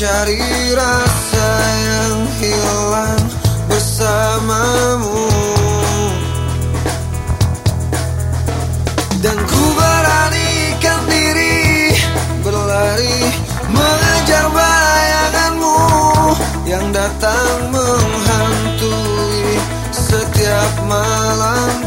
mencari rasa yang hilang bersamamu. Dan ku beranikan diri berlari mengejar bayanganmu Yang datang menghantui setiap malam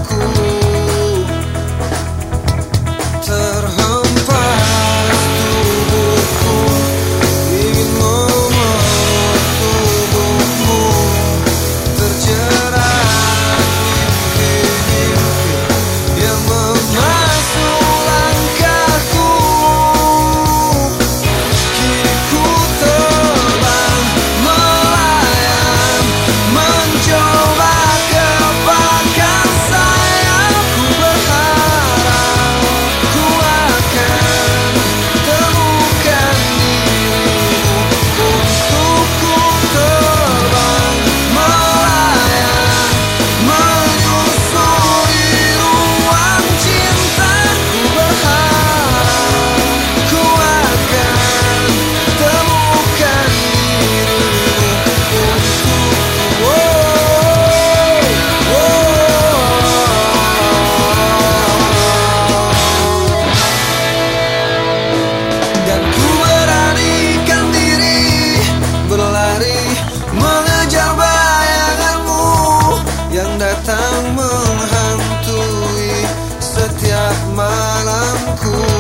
malamku.